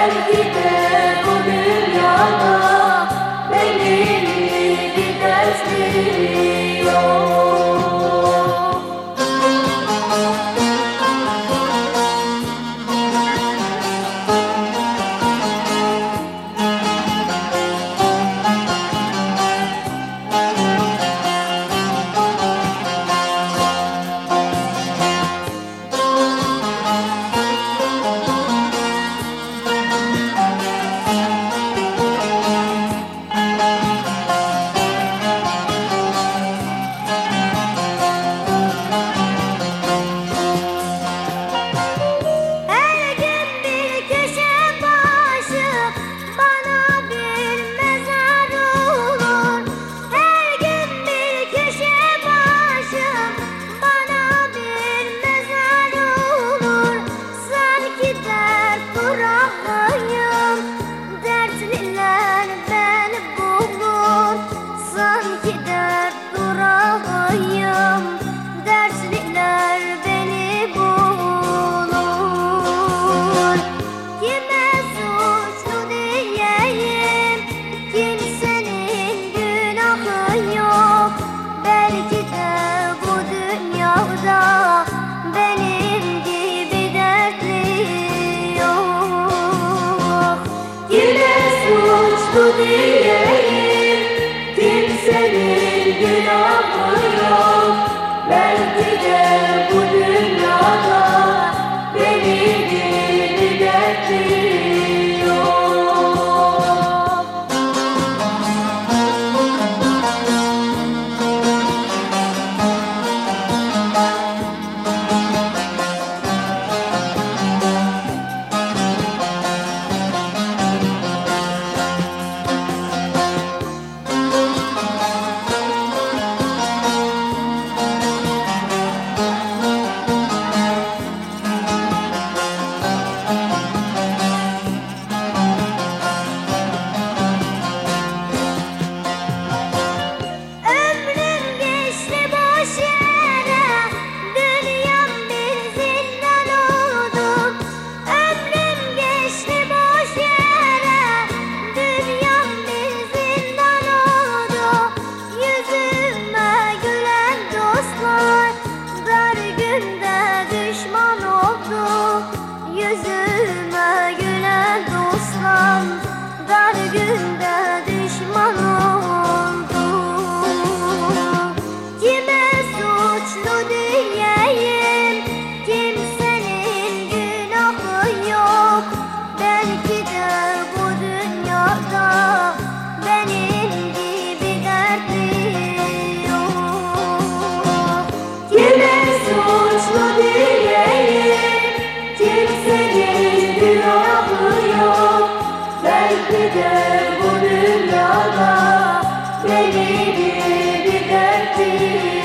belki de bu dünyada diyeyim Kimsenin günahı yok. gider bu dünyada Beni bir derttir